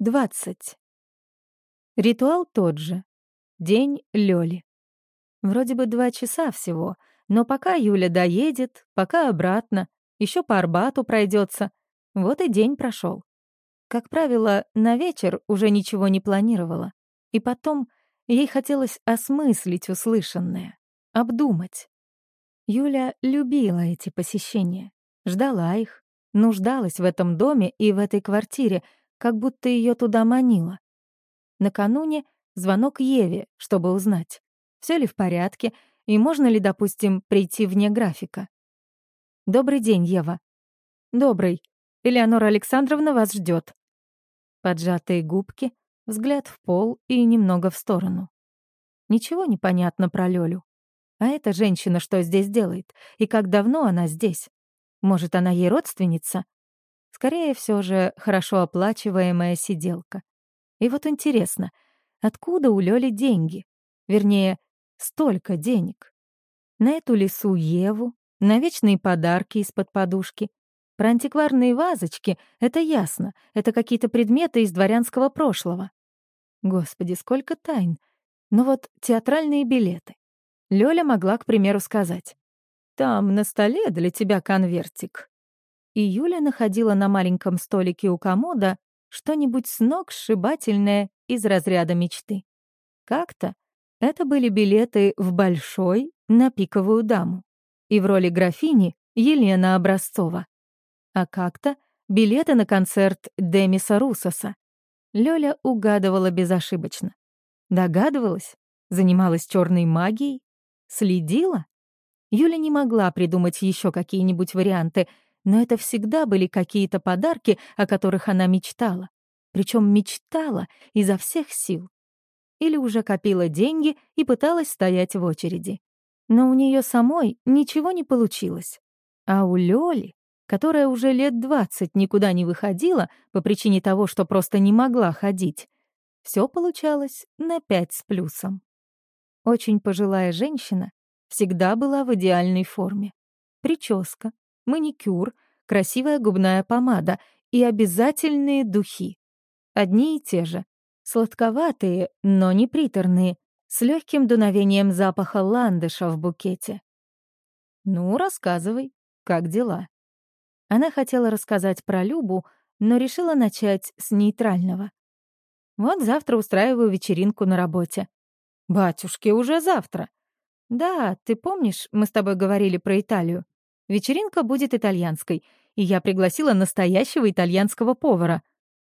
20. Ритуал тот же. День Лёли. Вроде бы два часа всего, но пока Юля доедет, пока обратно, еще по Арбату пройдется, вот и день прошел. Как правило, на вечер уже ничего не планировала. И потом ей хотелось осмыслить услышанное, обдумать. Юля любила эти посещения, ждала их, нуждалась в этом доме и в этой квартире — как будто ее туда манило. Накануне звонок Еве, чтобы узнать, все ли в порядке и можно ли, допустим, прийти вне графика. «Добрый день, Ева». «Добрый. Элеонора Александровна вас ждет. Поджатые губки, взгляд в пол и немного в сторону. Ничего не понятно про Лёлю. А эта женщина что здесь делает? И как давно она здесь? Может, она ей родственница? Скорее все же хорошо оплачиваемая сиделка. И вот интересно, откуда у Лёли деньги? Вернее, столько денег. На эту лесу Еву, на вечные подарки из-под подушки. Про антикварные вазочки — это ясно, это какие-то предметы из дворянского прошлого. Господи, сколько тайн. Но вот театральные билеты. Лёля могла, к примеру, сказать. «Там на столе для тебя конвертик и Юля находила на маленьком столике у комода что-нибудь с ног сшибательное из разряда мечты. Как-то это были билеты в большой на пиковую даму. И в роли графини Елена Образцова. А как-то билеты на концерт Демиса Русоса. Лёля угадывала безошибочно. Догадывалась, занималась черной магией, следила. Юля не могла придумать еще какие-нибудь варианты — но это всегда были какие-то подарки, о которых она мечтала. Причем мечтала изо всех сил. Или уже копила деньги и пыталась стоять в очереди. Но у нее самой ничего не получилось. А у Лёли, которая уже лет двадцать никуда не выходила по причине того, что просто не могла ходить, все получалось на пять с плюсом. Очень пожилая женщина всегда была в идеальной форме. Прическа, маникюр, красивая губная помада и обязательные духи. Одни и те же. Сладковатые, но не приторные, с легким дуновением запаха ландыша в букете. «Ну, рассказывай, как дела?» Она хотела рассказать про Любу, но решила начать с нейтрального. «Вот завтра устраиваю вечеринку на работе». «Батюшки, уже завтра?» «Да, ты помнишь, мы с тобой говорили про Италию? Вечеринка будет итальянской, и я пригласила настоящего итальянского повара.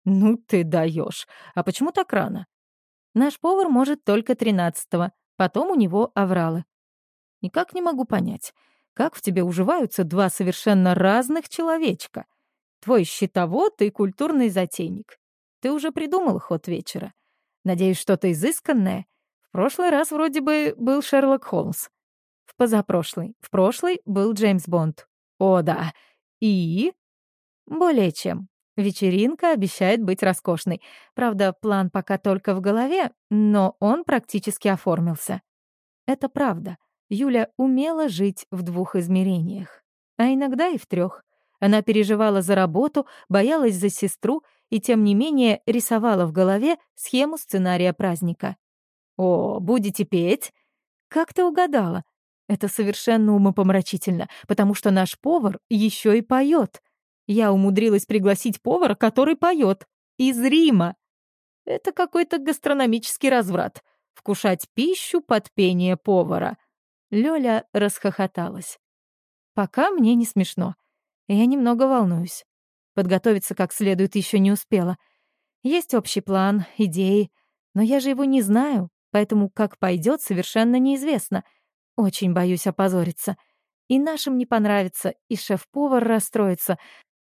Ну ты даешь. А почему так рано? Наш повар может только тринадцатого, потом у него авралы. Никак не могу понять, как в тебе уживаются два совершенно разных человечка. Твой счетовод и культурный затейник. Ты уже придумал ход вечера. Надеюсь, что-то изысканное. В прошлый раз вроде бы был Шерлок Холмс. В позапрошлый. В прошлый был Джеймс Бонд. О, да. И? Более чем. Вечеринка обещает быть роскошной. Правда, план пока только в голове, но он практически оформился. Это правда. Юля умела жить в двух измерениях, а иногда и в трех. Она переживала за работу, боялась за сестру и, тем не менее, рисовала в голове схему сценария праздника. «О, будете петь?» «Как ты угадала? Это совершенно умопомрачительно, потому что наш повар еще и поет. Я умудрилась пригласить повара, который поет. Из Рима. Это какой-то гастрономический разврат. Вкушать пищу под пение повара. Лёля расхохоталась. Пока мне не смешно. Я немного волнуюсь. Подготовиться как следует еще не успела. Есть общий план, идеи, но я же его не знаю, поэтому как пойдет совершенно неизвестно — очень боюсь опозориться. И нашим не понравится, и шеф-повар расстроится.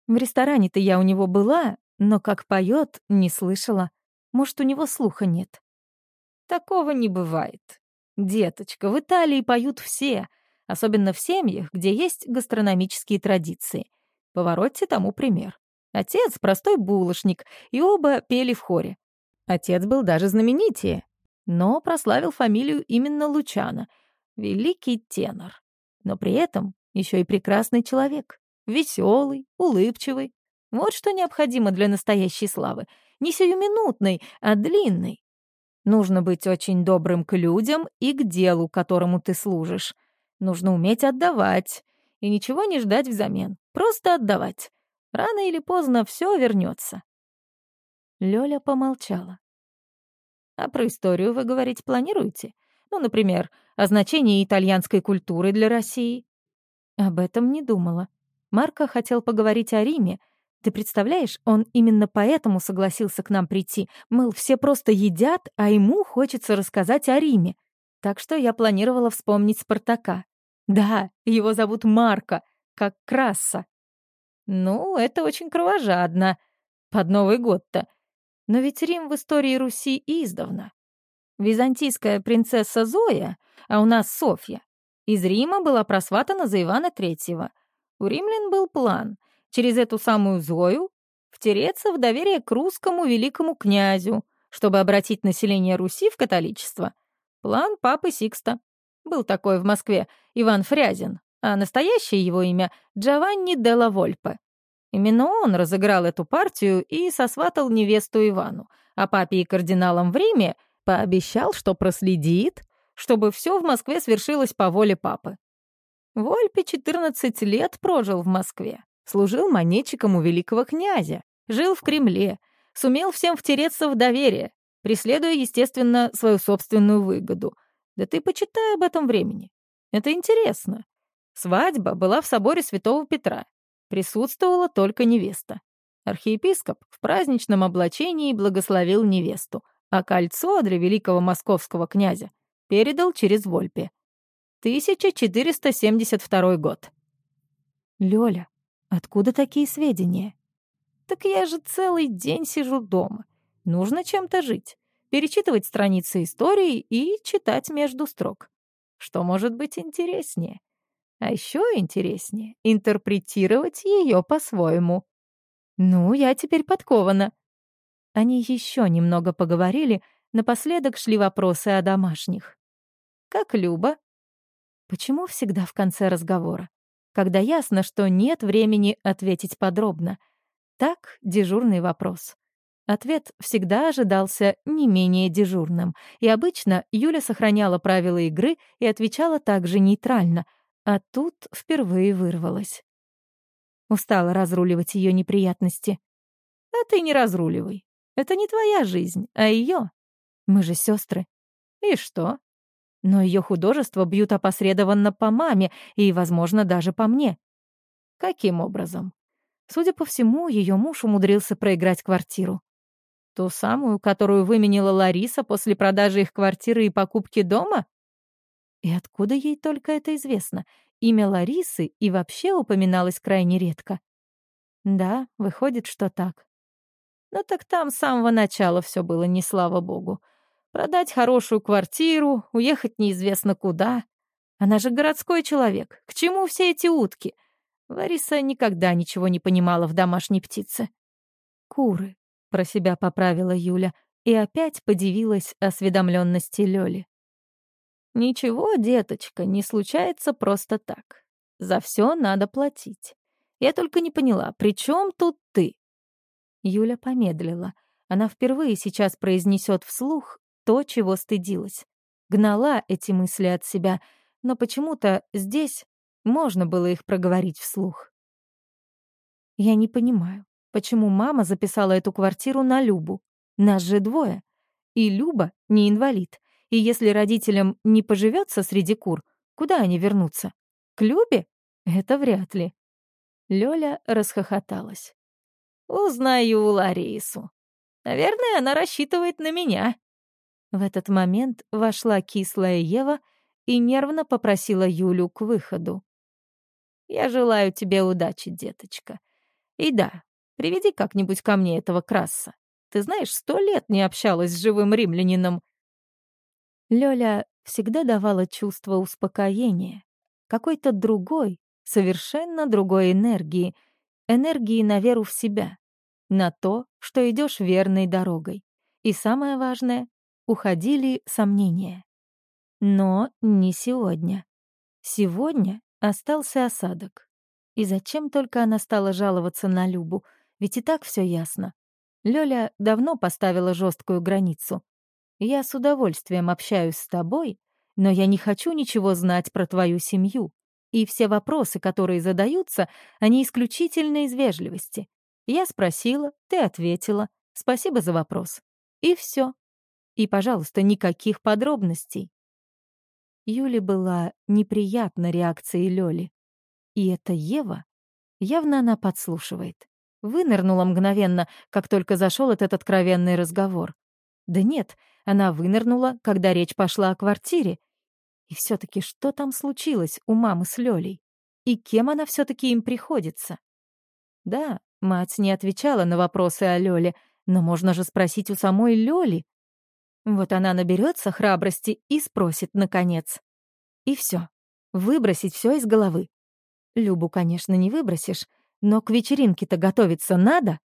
В ресторане-то я у него была, но как поет, не слышала. Может, у него слуха нет. Такого не бывает. Деточка, в Италии поют все, особенно в семьях, где есть гастрономические традиции. Поворотте тому пример. Отец — простой булочник, и оба пели в хоре. Отец был даже знаменитее, но прославил фамилию именно Лучана — великий тенор, но при этом еще и прекрасный человек, веселый, улыбчивый. Вот что необходимо для настоящей славы. Не сиюминутной, а длинной. Нужно быть очень добрым к людям и к делу, которому ты служишь. Нужно уметь отдавать и ничего не ждать взамен. Просто отдавать. Рано или поздно все вернется. Лёля помолчала. «А про историю вы говорить планируете? Ну, например, о значении итальянской культуры для России?» Об этом не думала. Марко хотел поговорить о Риме. Ты представляешь, он именно поэтому согласился к нам прийти. Мыл, все просто едят, а ему хочется рассказать о Риме. Так что я планировала вспомнить Спартака. Да, его зовут Марко, как Краса. Ну, это очень кровожадно. Под Новый год-то. Но ведь Рим в истории Руси издавна. Византийская принцесса Зоя, а у нас Софья, из Рима была просватана за Ивана Третьего. У римлян был план через эту самую Зою втереться в доверие к русскому великому князю, чтобы обратить население Руси в католичество. План папы Сикста. Был такой в Москве Иван Фрязин, а настоящее его имя — Джованни де ла Вольпе. Именно он разыграл эту партию и сосватал невесту Ивану, а папе и кардиналам в Риме пообещал, что проследит, чтобы все в Москве свершилось по воле папы. Вольпе 14 лет прожил в Москве, служил монетчиком у великого князя, жил в Кремле, сумел всем втереться в доверие, преследуя, естественно, свою собственную выгоду. Да ты почитай об этом времени. Это интересно. Свадьба была в соборе Святого Петра, Присутствовала только невеста. Архиепископ в праздничном облачении благословил невесту, а кольцо для великого московского князя передал через Вольпе. 1472 год. Лёля, откуда такие сведения? Так я же целый день сижу дома. Нужно чем-то жить, перечитывать страницы истории и читать между строк. Что может быть интереснее? А еще интереснее — интерпретировать ее по-своему. Ну, я теперь подкована. Они еще немного поговорили, напоследок шли вопросы о домашних. Как Люба? Почему всегда в конце разговора? Когда ясно, что нет времени ответить подробно. Так, дежурный вопрос. Ответ всегда ожидался не менее дежурным, и обычно Юля сохраняла правила игры и отвечала также нейтрально — а тут впервые вырвалась. Устала разруливать ее неприятности. А ты не разруливай. Это не твоя жизнь, а ее. Мы же сестры. И что? Но ее художества бьют опосредованно по маме и, возможно, даже по мне. Каким образом? Судя по всему, ее муж умудрился проиграть квартиру. Ту самую, которую выменила Лариса после продажи их квартиры и покупки дома? И откуда ей только это известно? Имя Ларисы и вообще упоминалось крайне редко. Да, выходит, что так. Но так там с самого начала все было не слава богу. Продать хорошую квартиру, уехать неизвестно куда. Она же городской человек. К чему все эти утки? Лариса никогда ничего не понимала в домашней птице. «Куры», — про себя поправила Юля, и опять подивилась осведомленности Лёли. «Ничего, деточка, не случается просто так. За все надо платить. Я только не поняла, при чем тут ты?» Юля помедлила. Она впервые сейчас произнесет вслух то, чего стыдилась. Гнала эти мысли от себя, но почему-то здесь можно было их проговорить вслух. «Я не понимаю, почему мама записала эту квартиру на Любу? Нас же двое. И Люба не инвалид. И если родителям не поживется среди кур, куда они вернутся? К Любе? Это вряд ли. Лёля расхохоталась. «Узнаю Ларису. Наверное, она рассчитывает на меня». В этот момент вошла кислая Ева и нервно попросила Юлю к выходу. «Я желаю тебе удачи, деточка. И да, приведи как-нибудь ко мне этого краса. Ты знаешь, сто лет не общалась с живым римлянином. Лёля всегда давала чувство успокоения, какой-то другой, совершенно другой энергии, энергии на веру в себя, на то, что идешь верной дорогой. И самое важное — уходили сомнения. Но не сегодня. Сегодня остался осадок. И зачем только она стала жаловаться на Любу? Ведь и так все ясно. Лёля давно поставила жесткую границу. Я с удовольствием общаюсь с тобой, но я не хочу ничего знать про твою семью. И все вопросы, которые задаются, они исключительно из вежливости. Я спросила, ты ответила. Спасибо за вопрос. И все. И, пожалуйста, никаких подробностей. Юле была неприятна реакция Лёли. И это Ева? Явно она подслушивает. Вынырнула мгновенно, как только зашел этот откровенный разговор. Да нет, она вынырнула, когда речь пошла о квартире. И все таки что там случилось у мамы с Лёлей? И кем она все таки им приходится? Да, мать не отвечала на вопросы о Лёле, но можно же спросить у самой Лёли. Вот она наберется храбрости и спросит, наконец. И все. Выбросить все из головы. Любу, конечно, не выбросишь, но к вечеринке-то готовиться надо.